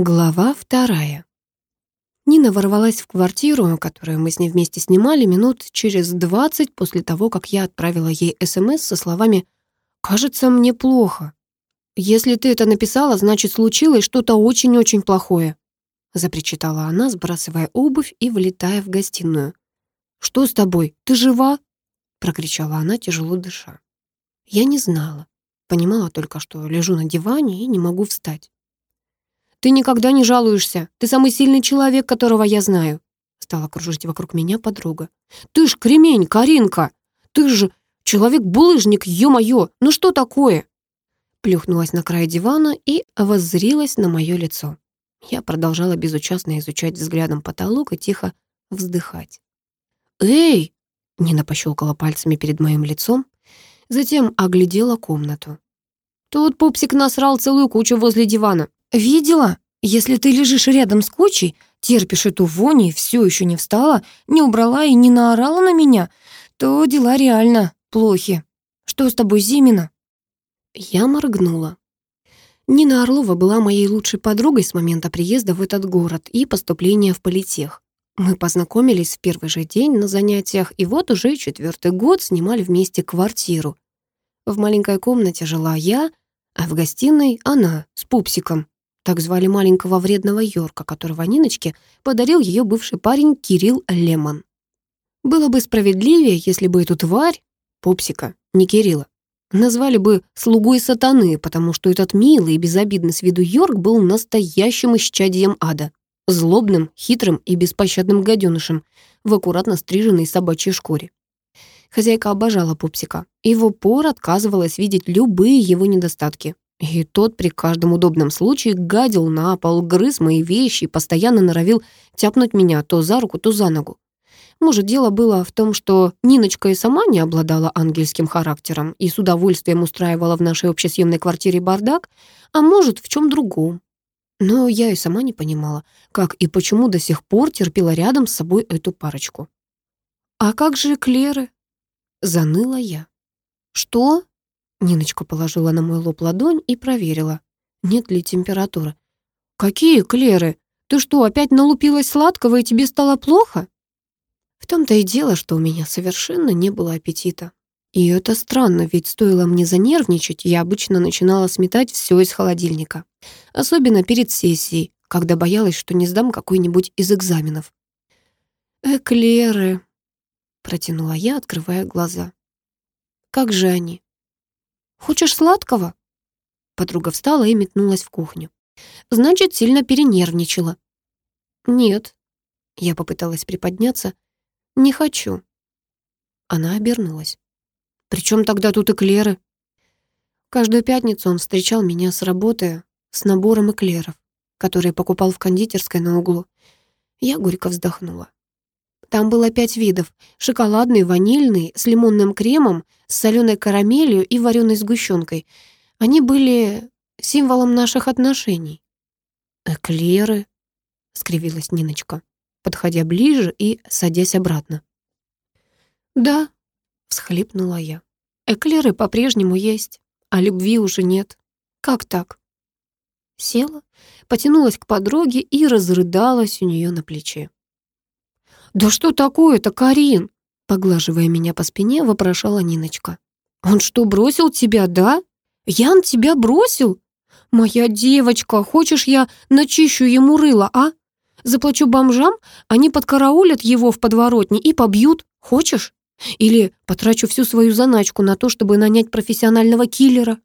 Глава вторая. Нина ворвалась в квартиру, которую мы с ней вместе снимали, минут через двадцать после того, как я отправила ей СМС со словами «Кажется, мне плохо». «Если ты это написала, значит, случилось что-то очень-очень плохое», запричитала она, сбрасывая обувь и влетая в гостиную. «Что с тобой? Ты жива?» прокричала она, тяжело дыша. Я не знала. Понимала только, что лежу на диване и не могу встать. «Ты никогда не жалуешься. Ты самый сильный человек, которого я знаю», стала кружить вокруг меня подруга. «Ты ж кремень, Каринка! Ты же человек-булыжник, ё-моё! Ну что такое?» Плюхнулась на край дивана и воззрилась на мое лицо. Я продолжала безучастно изучать взглядом потолок и тихо вздыхать. «Эй!» — Нина пощелкала пальцами перед моим лицом, затем оглядела комнату. «Тут пупсик насрал целую кучу возле дивана. Видела? Если ты лежишь рядом с кучей, терпишь эту вонь и все еще не встала, не убрала и не наорала на меня, то дела реально плохи. Что с тобой, Зимина?» Я моргнула. Нина Орлова была моей лучшей подругой с момента приезда в этот город и поступления в политех. Мы познакомились в первый же день на занятиях, и вот уже четвертый год снимали вместе квартиру. В маленькой комнате жила я, а в гостиной она с пупсиком. Так звали маленького вредного Йорка, которого Ниночке подарил ее бывший парень Кирилл Лемон. Было бы справедливее, если бы эту тварь, пупсика, не Кирилла, назвали бы слугой сатаны, потому что этот милый и безобидный с виду Йорк был настоящим исчадием ада. Злобным, хитрым и беспощадным гаденышем в аккуратно стриженной собачьей шкуре. Хозяйка обожала пупсика и в упор отказывалась видеть любые его недостатки. И тот при каждом удобном случае гадил на пол, грыз мои вещи и постоянно норовил тяпнуть меня то за руку, то за ногу. Может, дело было в том, что Ниночка и сама не обладала ангельским характером и с удовольствием устраивала в нашей общесъемной квартире бардак, а может, в чем другом. Но я и сама не понимала, как и почему до сих пор терпела рядом с собой эту парочку. «А как же Клеры?» — заныла я. «Что?» Ниночка положила на мой лоб ладонь и проверила, нет ли температуры. «Какие Клеры? Ты что, опять налупилась сладкого и тебе стало плохо?» В том-то и дело, что у меня совершенно не было аппетита. И это странно, ведь стоило мне занервничать, я обычно начинала сметать все из холодильника. Особенно перед сессией, когда боялась, что не сдам какой-нибудь из экзаменов. «Эклеры», — протянула я, открывая глаза. «Как же они?» «Хочешь сладкого?» Подруга встала и метнулась в кухню. «Значит, сильно перенервничала». «Нет». Я попыталась приподняться. «Не хочу». Она обернулась. «При чем тогда тут эклеры?» Каждую пятницу он встречал меня с работы с набором эклеров, которые покупал в кондитерской на углу. Я горько вздохнула. Там было пять видов. Шоколадный, ванильный, с лимонным кремом, с соленой карамелью и вареной сгущенкой. Они были символом наших отношений. «Эклеры», — скривилась Ниночка, подходя ближе и садясь обратно. «Да», — всхлипнула я. «Эклеры по-прежнему есть, а любви уже нет. Как так?» Села, потянулась к подруге и разрыдалась у нее на плече. «Да что такое-то, Карин?» Поглаживая меня по спине, вопрошала Ниночка. «Он что, бросил тебя, да? Ян тебя бросил? Моя девочка, хочешь, я начищу ему рыло, а? Заплачу бомжам, они подкараулят его в подворотне и побьют. Хочешь? Или потрачу всю свою заначку на то, чтобы нанять профессионального киллера?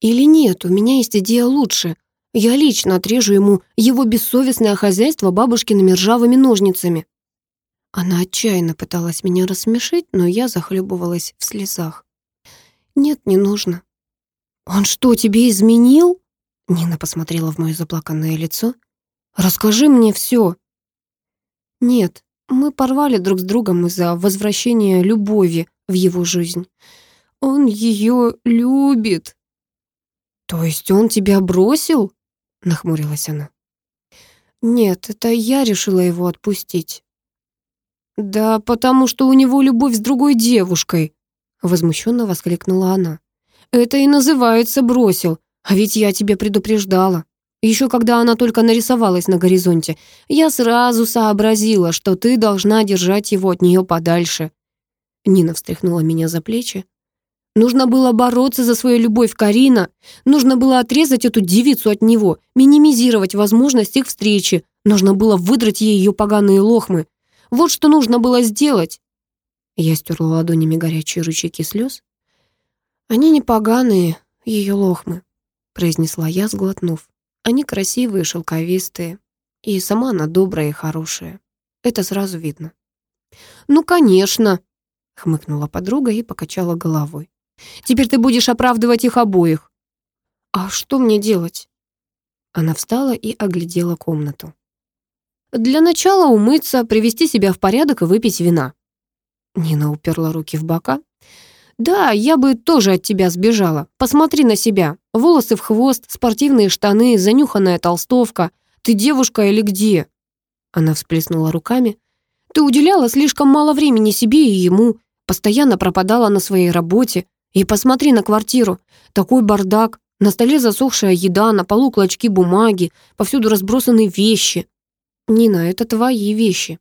Или нет, у меня есть идея лучше. Я лично отрежу ему его бессовестное хозяйство бабушкиными ржавыми ножницами. Она отчаянно пыталась меня рассмешить, но я захлебывалась в слезах. «Нет, не нужно». «Он что, тебе изменил?» Нина посмотрела в мое заплаканное лицо. «Расскажи мне все». «Нет, мы порвали друг с другом из-за возвращения любови в его жизнь. Он ее любит». «То есть он тебя бросил?» Нахмурилась она. «Нет, это я решила его отпустить. «Да потому что у него любовь с другой девушкой», — возмущенно воскликнула она. «Это и называется бросил, а ведь я тебе предупреждала. Еще когда она только нарисовалась на горизонте, я сразу сообразила, что ты должна держать его от нее подальше. Нина встряхнула меня за плечи. Нужно было бороться за свою любовь, Карина. Нужно было отрезать эту девицу от него, минимизировать возможность их встречи. Нужно было выдрать ей ее поганые лохмы. Вот что нужно было сделать. Я стерла ладонями горячие ручейки слез. Они не поганые, ее лохмы, произнесла я, сглотнув. Они красивые, шелковистые. И сама она добрая и хорошая. Это сразу видно. «Ну, конечно», — хмыкнула подруга и покачала головой. «Теперь ты будешь оправдывать их обоих». «А что мне делать?» Она встала и оглядела комнату. «Для начала умыться, привести себя в порядок и выпить вина». Нина уперла руки в бока. «Да, я бы тоже от тебя сбежала. Посмотри на себя. Волосы в хвост, спортивные штаны, занюханная толстовка. Ты девушка или где?» Она всплеснула руками. «Ты уделяла слишком мало времени себе и ему, постоянно пропадала на своей работе. И посмотри на квартиру. Такой бардак. На столе засохшая еда, на полу клочки бумаги, повсюду разбросаны вещи. Нина, это твои вещи.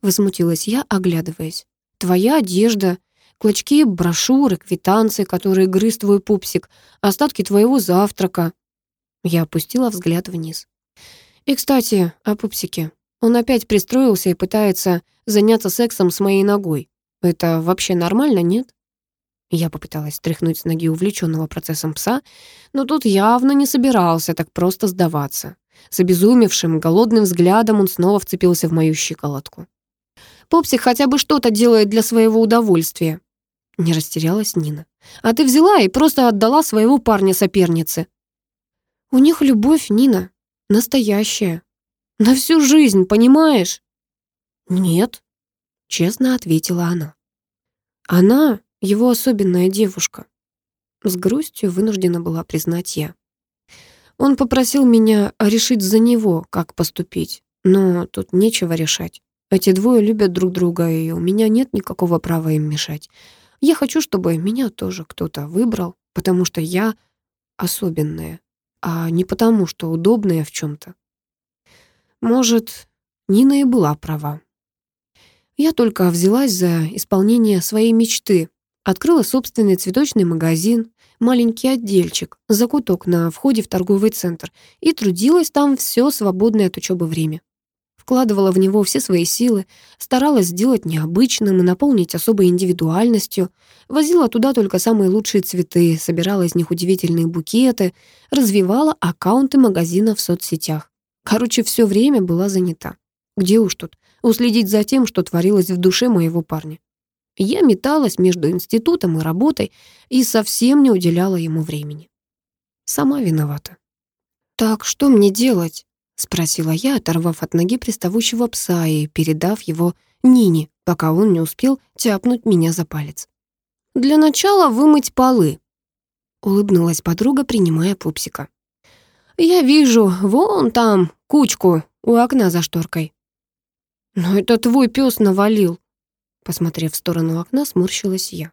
Возмутилась я, оглядываясь. Твоя одежда, клочки брошюры, квитанции, которые грыз твой пупсик, остатки твоего завтрака. Я опустила взгляд вниз. И, кстати, о пупсике. Он опять пристроился и пытается заняться сексом с моей ногой. Это вообще нормально, нет? Я попыталась стряхнуть с ноги увлеченного процессом пса, но тут явно не собирался так просто сдаваться. С обезумевшим, голодным взглядом он снова вцепился в мою щиколотку. «Попсик хотя бы что-то делает для своего удовольствия», не растерялась Нина. «А ты взяла и просто отдала своего парня сопернице». «У них любовь, Нина, настоящая. На всю жизнь, понимаешь?» «Нет», — честно ответила она. «Она его особенная девушка». С грустью вынуждена была признать я. Он попросил меня решить за него, как поступить, но тут нечего решать. Эти двое любят друг друга, и у меня нет никакого права им мешать. Я хочу, чтобы меня тоже кто-то выбрал, потому что я особенная, а не потому, что удобная в чем-то. Может, Нина и была права. Я только взялась за исполнение своей мечты, открыла собственный цветочный магазин, маленький отдельчик, закуток на входе в торговый центр и трудилась там все свободное от учебы время вкладывала в него все свои силы, старалась сделать необычным и наполнить особой индивидуальностью, возила туда только самые лучшие цветы, собирала из них удивительные букеты, развивала аккаунты магазина в соцсетях. Короче, все время была занята. Где уж тут уследить за тем, что творилось в душе моего парня. Я металась между институтом и работой и совсем не уделяла ему времени. Сама виновата. «Так что мне делать?» — спросила я, оторвав от ноги приставучего пса и передав его Нине, пока он не успел тяпнуть меня за палец. «Для начала вымыть полы», — улыбнулась подруга, принимая пупсика. «Я вижу, вон там, кучку у окна за шторкой». «Но это твой пес навалил», — посмотрев в сторону окна, сморщилась я.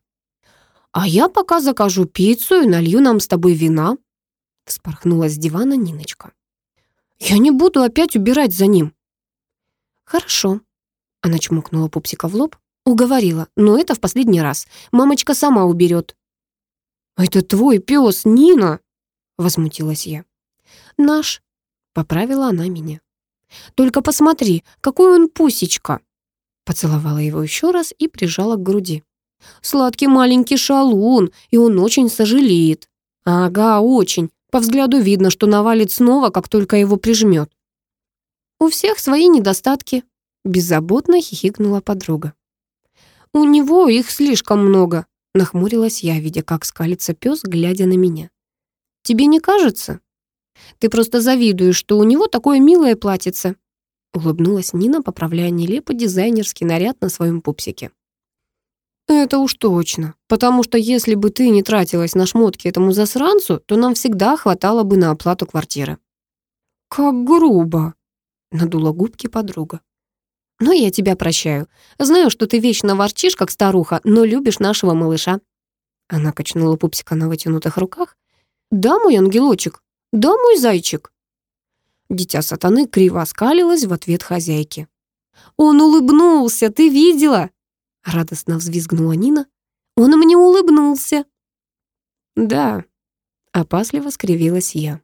«А я пока закажу пиццу и налью нам с тобой вина», — вспорхнула с дивана Ниночка. «Я не буду опять убирать за ним». «Хорошо», — она чмокнула пупсика в лоб. «Уговорила, но это в последний раз. Мамочка сама уберет». «Это твой пес, Нина!» — возмутилась я. «Наш», — поправила она меня. «Только посмотри, какой он пусечка!» Поцеловала его еще раз и прижала к груди. «Сладкий маленький шалун, и он очень сожалеет». «Ага, очень. По взгляду видно, что навалит снова, как только его прижмет. «У всех свои недостатки», — беззаботно хихикнула подруга. «У него их слишком много», — нахмурилась я, видя, как скалится пес, глядя на меня. «Тебе не кажется? Ты просто завидуешь, что у него такое милое платьице», — улыбнулась Нина, поправляя нелепо дизайнерский наряд на своем пупсике. «Это уж точно. Потому что если бы ты не тратилась на шмотки этому засранцу, то нам всегда хватало бы на оплату квартиры». «Как грубо!» — надула губки подруга. «Но я тебя прощаю. Знаю, что ты вечно ворчишь, как старуха, но любишь нашего малыша». Она качнула пупсика на вытянутых руках. «Да, мой ангелочек. Да, мой зайчик». Дитя сатаны криво оскалилось в ответ хозяйке. «Он улыбнулся, ты видела?» Радостно взвизгнула Нина. «Он мне улыбнулся!» «Да», — опасливо скривилась я.